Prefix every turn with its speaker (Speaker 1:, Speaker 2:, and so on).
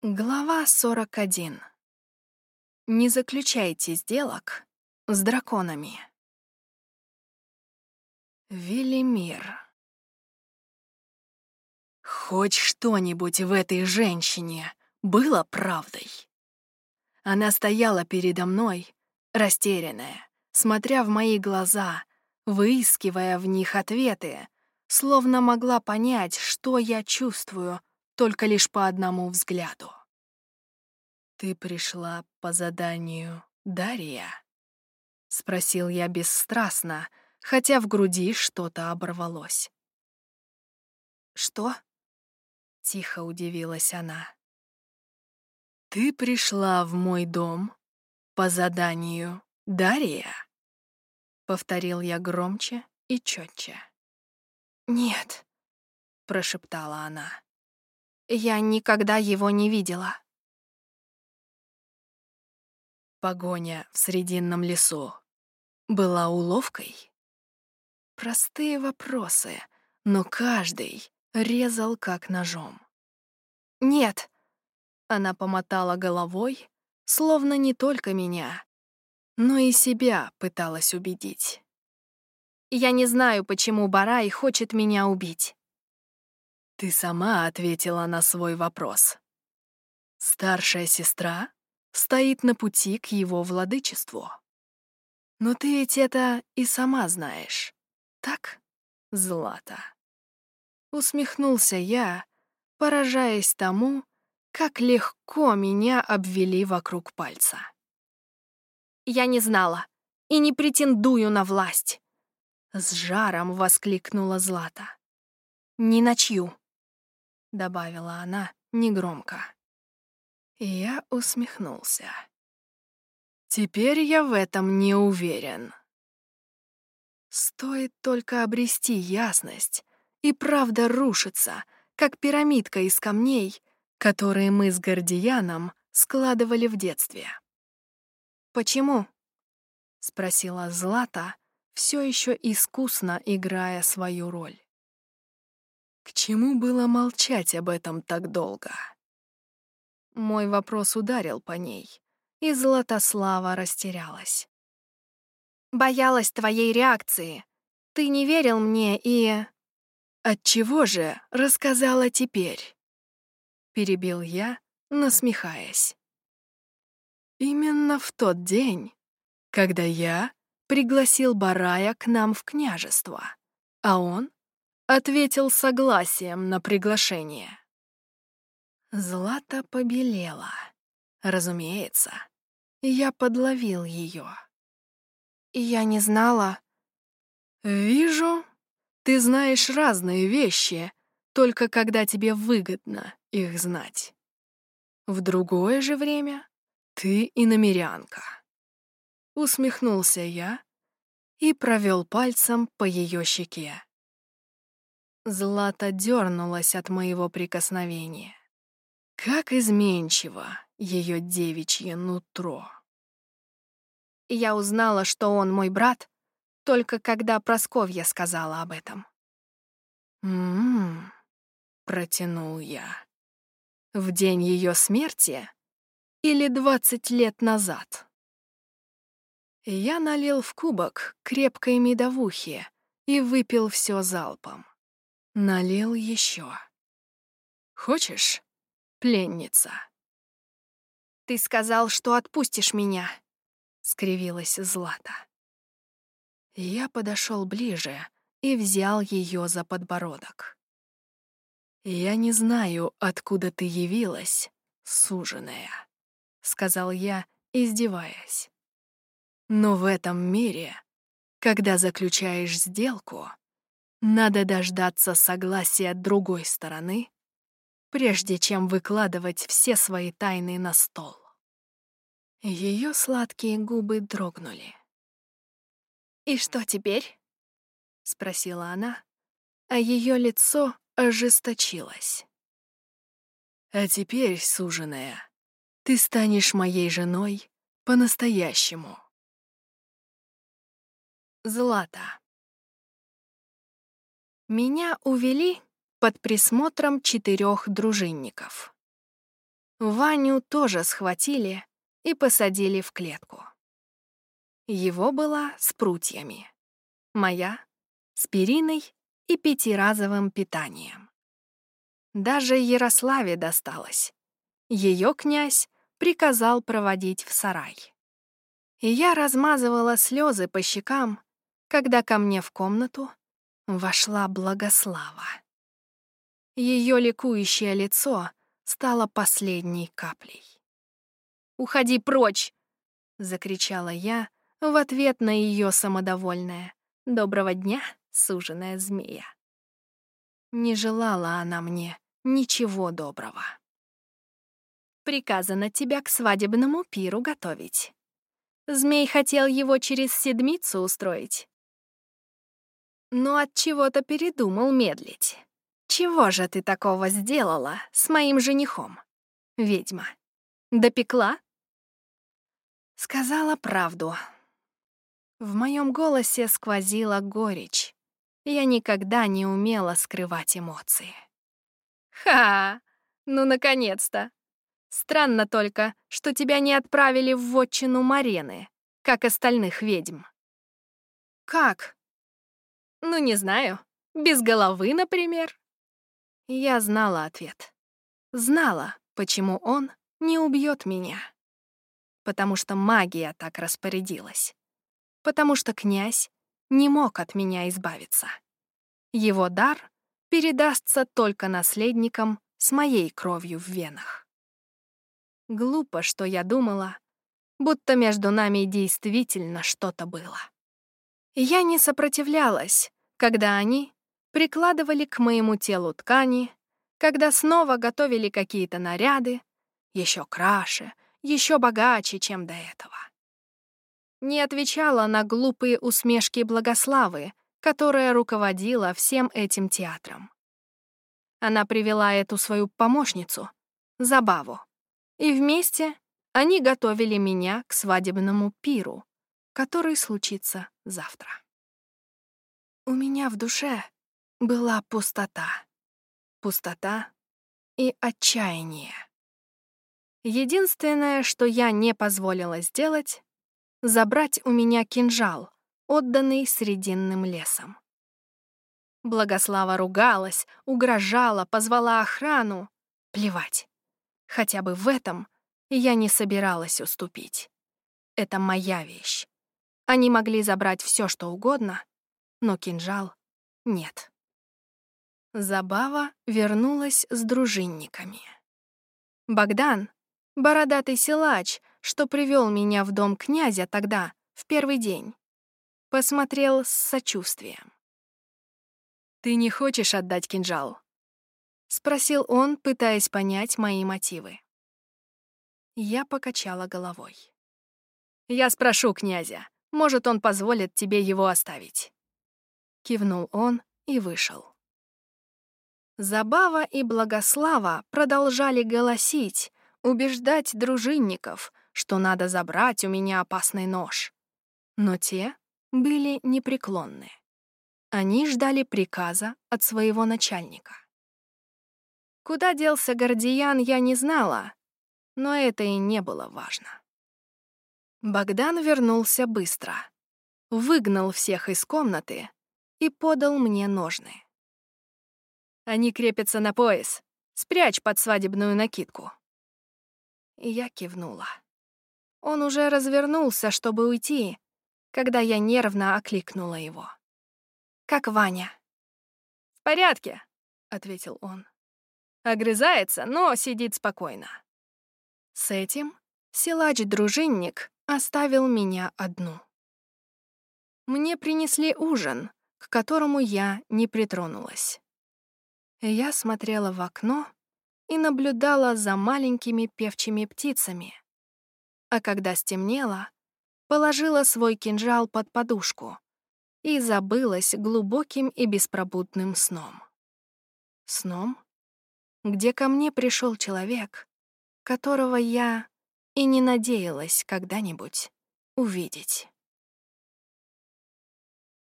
Speaker 1: Глава 41. Не заключайте сделок с драконами. Велимир. Хоть что-нибудь в этой женщине было правдой. Она стояла передо мной, растерянная, смотря в мои глаза, выискивая в них ответы, словно могла понять, что я чувствую, только лишь по одному взгляду. «Ты пришла по заданию Дарья?» — спросил я бесстрастно, хотя в груди что-то оборвалось.
Speaker 2: «Что?»
Speaker 1: — тихо удивилась она. «Ты пришла в мой дом по заданию Дарья?» — повторил я громче и четче.
Speaker 2: «Нет», —
Speaker 1: прошептала она.
Speaker 2: Я никогда его не видела.
Speaker 1: Погоня в Срединном лесу была уловкой? Простые вопросы, но каждый резал как ножом.
Speaker 2: «Нет», —
Speaker 1: она помотала головой, словно не только меня, но и себя пыталась убедить.
Speaker 2: «Я не знаю, почему Барай хочет меня убить.
Speaker 1: Ты сама ответила на свой вопрос. Старшая сестра стоит на пути к его владычеству. Но ты ведь это и сама знаешь, так, Злата? Усмехнулся я, поражаясь тому, как легко меня обвели вокруг пальца.
Speaker 2: Я не знала и не претендую на власть.
Speaker 1: С жаром воскликнула Злата.
Speaker 2: Ни на чью.
Speaker 1: — добавила она негромко. Я усмехнулся. Теперь я в этом не уверен. Стоит только обрести ясность, и правда рушится, как пирамидка из камней, которые мы с Гордияном складывали в детстве.
Speaker 2: «Почему?»
Speaker 1: — спросила Злата, все еще искусно играя свою роль. К чему было молчать об этом так долго? Мой вопрос ударил по ней, и Златослава растерялась.
Speaker 2: «Боялась твоей реакции. Ты не верил мне и...»
Speaker 1: «Отчего же рассказала теперь?» Перебил я, насмехаясь. Именно в тот день, когда я пригласил Барая к нам в княжество, а он ответил согласием на приглашение. Злата побелела. Разумеется, я подловил ее.
Speaker 2: Я не знала.
Speaker 1: Вижу, ты знаешь разные вещи, только когда тебе выгодно их знать. В другое же время ты иномерянка. Усмехнулся я и провел пальцем по ее щеке. Злата дернулась от моего прикосновения. Как изменчиво ее девичье нутро.
Speaker 2: Я узнала, что он мой брат, только когда Просковья сказала об этом.
Speaker 1: «М-м-м», протянул я. «В день ее смерти или двадцать лет назад?» Я налил в кубок крепкой медовухи и выпил все залпом. Налил еще. «Хочешь, пленница?»
Speaker 2: «Ты сказал, что отпустишь меня», — скривилась
Speaker 1: Злата. Я подошел ближе и взял ее за подбородок. «Я не знаю, откуда ты явилась, суженая», — сказал я, издеваясь. «Но в этом мире, когда заключаешь сделку, надо дождаться согласия другой стороны, прежде чем выкладывать все свои тайны на стол. Ее сладкие губы дрогнули.
Speaker 2: «И что теперь?»
Speaker 1: — спросила она, а ее лицо ожесточилось. «А теперь, суженая, ты станешь моей женой по-настоящему». Злата. Меня увели под присмотром четырех дружинников.
Speaker 2: Ваню тоже схватили и посадили в клетку. Его была с прутьями, моя — с периной и пятиразовым питанием. Даже Ярославе досталось. Ее князь приказал проводить в сарай. И я размазывала слезы по щекам, когда ко мне в комнату вошла Благослава. Ее ликующее лицо стало последней каплей. «Уходи прочь!» — закричала я в ответ на ее самодовольное «Доброго дня, суженая змея». Не желала она мне ничего доброго. Приказано тебя к свадебному пиру готовить. Змей хотел его через седмицу устроить. Но от чего-то передумал медлить. Чего же ты такого сделала с моим женихом, ведьма? Допекла? Сказала правду. В моем голосе сквозила горечь. Я никогда не умела скрывать эмоции. Ха! Ну, наконец-то! Странно только, что тебя не отправили в вотчину Марены, как остальных ведьм. Как? Ну, не знаю. Без головы, например? Я знала ответ. Знала, почему он не убьет меня. Потому что магия так распорядилась. Потому что князь не мог от меня избавиться. Его дар передастся только наследникам с моей кровью в венах. Глупо, что я думала, будто между нами действительно что-то было. Я не сопротивлялась, когда они прикладывали к моему телу ткани, когда снова готовили какие-то наряды, еще краше, еще богаче, чем до этого. Не отвечала на глупые усмешки Благославы, которая руководила всем этим театром. Она привела эту свою помощницу, Забаву, и вместе они готовили меня к свадебному пиру, который случится завтра. У меня в душе была пустота. Пустота и отчаяние. Единственное, что я не позволила сделать — забрать у меня кинжал, отданный Срединным лесом. Благослава ругалась, угрожала, позвала охрану. Плевать. Хотя бы в этом я не собиралась уступить. Это моя вещь. Они могли забрать все, что угодно, но кинжал — нет. Забава вернулась с дружинниками. Богдан, бородатый силач, что привел меня в дом князя тогда, в первый день, посмотрел с сочувствием. «Ты не хочешь отдать кинжал?» — спросил он, пытаясь понять мои мотивы. Я покачала головой. «Я спрошу князя. Может, он позволит тебе его оставить». Кивнул он и вышел. Забава и Благослава продолжали голосить, убеждать дружинников, что надо забрать у меня опасный нож. Но те были непреклонны. Они ждали приказа от своего начальника. Куда делся Гордиян, я не знала, но это и не было важно. Богдан вернулся быстро, выгнал всех из комнаты и подал мне ножны. Они крепятся на пояс. Спрячь под свадебную накидку. я кивнула. Он уже развернулся, чтобы уйти, когда я нервно окликнула его. «Как Ваня?» «В порядке», — ответил он. Огрызается, но сидит спокойно. С этим силач-дружинник оставил меня одну. Мне принесли ужин, к которому я не притронулась. Я смотрела в окно и наблюдала за маленькими певчими птицами. А когда стемнело, положила свой кинжал под подушку и забылась глубоким и беспробудным сном. Сном, где ко мне пришел человек, которого я и не надеялась когда-нибудь увидеть.